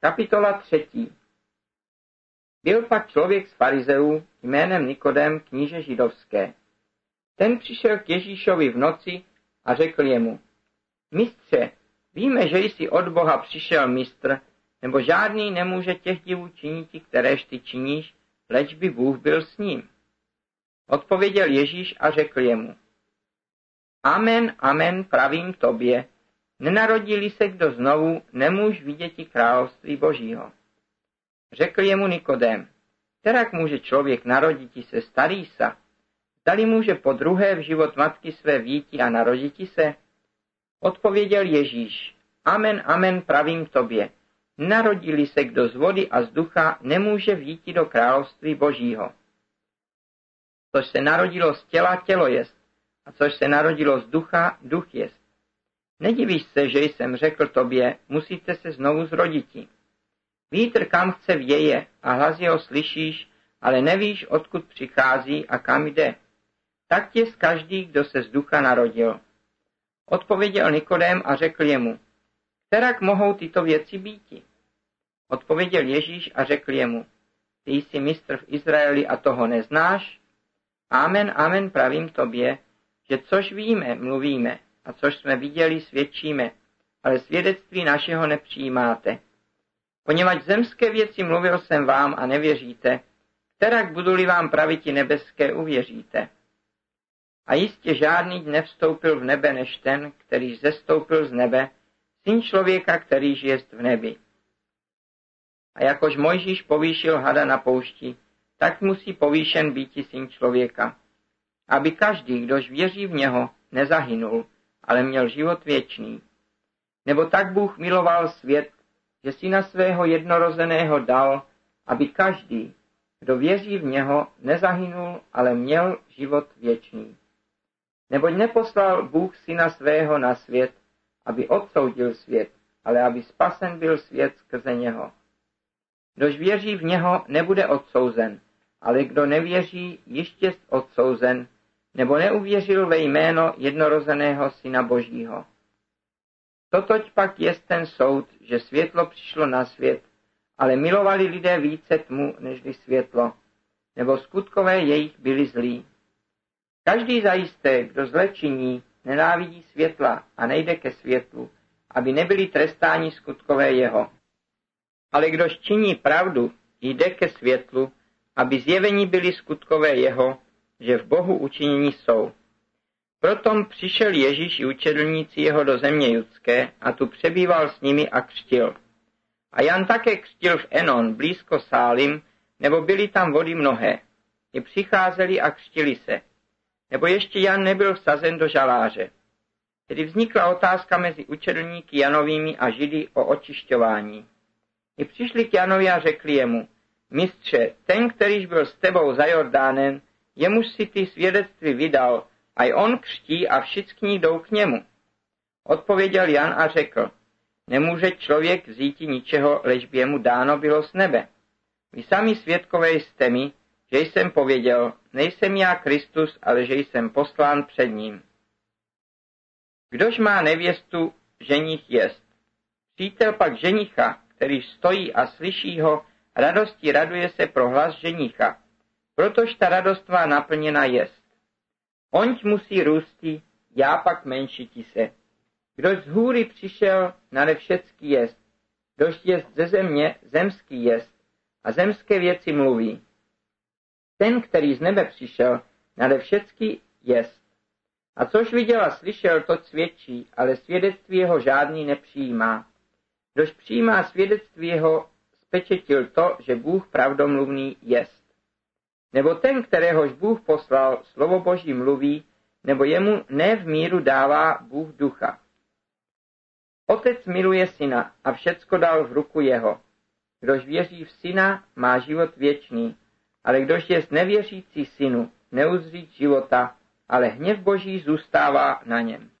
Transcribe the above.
Kapitola třetí. Byl pak člověk z farizeů jménem Nikodem kníže židovské. Ten přišel k Ježíšovi v noci a řekl jemu, mistře, víme, že jsi od Boha přišel mistr, nebo žádný nemůže těch divů činit, kteréž ty činíš, leč by Bůh byl s ním. Odpověděl Ježíš a řekl jemu, Amen, amen, pravím tobě, nenarodili se kdo znovu, nemůž vidět království božího. Řekl jemu Nikodém, terak může člověk naroditi se starý sa, zdali může po druhé v život matky své víti a naroditi se? Odpověděl Ježíš, amen, amen, pravím tobě, narodili se kdo z vody a z ducha, nemůže víti do království božího. Což se narodilo z těla, tělo jest, a což se narodilo z ducha, duch jest. Nedivíš se, že jsem řekl tobě, musíte se znovu zroditi. Vítr kam chce věje a hlas jeho slyšíš, ale nevíš, odkud přichází a kam jde. Tak tě z každý, kdo se z ducha narodil. Odpověděl Nikodém a řekl jemu, kterak mohou tyto věci býti? Odpověděl Ježíš a řekl jemu, ty jsi mistr v Izraeli a toho neznáš? Amen, amen, pravím tobě, že což víme, mluvíme, a což jsme viděli, svědčíme, ale svědectví našeho nepřijímáte. Poněvadž zemské věci mluvil jsem vám a nevěříte, kterak budu-li vám praviti nebeské, uvěříte. A jistě žádný nevstoupil v nebe než ten, který zestoupil z nebe, syn člověka, který žije v nebi. A jakož Mojžíš povýšil hada na poušti, tak musí povýšen být syn člověka, aby každý, kdož věří v něho, nezahynul, ale měl život věčný. Nebo tak Bůh miloval svět, že si na svého jednorozeného dal, aby každý, kdo věří v něho, nezahynul, ale měl život věčný. Neboť neposlal Bůh syna svého na svět, aby odsoudil svět, ale aby spasen byl svět skrze něho. Kdož věří v něho, nebude odsouzen, ale kdo nevěří, ještě odsouzen, nebo neuvěřil ve jméno jednorozeného Syna Božího. Totoť pak je ten soud, že světlo přišlo na svět, ale milovali lidé více tmu, nežli světlo, nebo skutkové jejich byli zlí. Každý zajisté, kdo zle činí, nenávidí světla a nejde ke světlu, aby nebyli trestáni skutkové jeho. Ale kdož činí pravdu, jde ke světlu, aby zjevení byly skutkové jeho, že v Bohu učinění jsou. Proto přišel Ježíš i učedlníci jeho do země judské a tu přebýval s nimi a křtil. A Jan také křtil v Enon, blízko Sálim, nebo byly tam vody mnohé. I přicházeli a křtili se. Nebo ještě Jan nebyl vsazen do žaláře. Tedy vznikla otázka mezi učedlníky Janovými a Židy o očišťování. I přišli k Janovi a řekli jemu, mistře, ten, kterýž byl s tebou za Jordánem, jemuž si ty svědectví vydal, a i on křtí a všichni jdou k němu. Odpověděl Jan a řekl, nemůže člověk vzít ničeho, lež by jemu dáno bylo z nebe. Vy sami svědkové jste mi, že jsem pověděl, nejsem já Kristus, ale že jsem poslán před ním. Kdož má nevěstu, ženich jest. Přítel pak ženicha, který stojí a slyší ho, radosti raduje se pro hlas ženicha protož ta radost má naplněna jest. Onť musí růstí, já pak menšiti se. Kdož z hůry přišel, nade všecký jest. Kdož jest ze země, zemský jest. A zemské věci mluví. Ten, který z nebe přišel, nade všecký jest. A což viděl a slyšel, to svědčí, ale svědectví jeho žádný nepřijímá. Kdož přijímá svědectví jeho, spečetil to, že Bůh pravdomluvný jest. Nebo ten, kteréhož Bůh poslal, slovo Boží mluví, nebo jemu ne v míru dává Bůh ducha. Otec miluje syna a všecko dal v ruku jeho. Kdož věří v syna, má život věčný, ale kdož je nevěřící synu, neuzří života, ale hněv Boží zůstává na něm.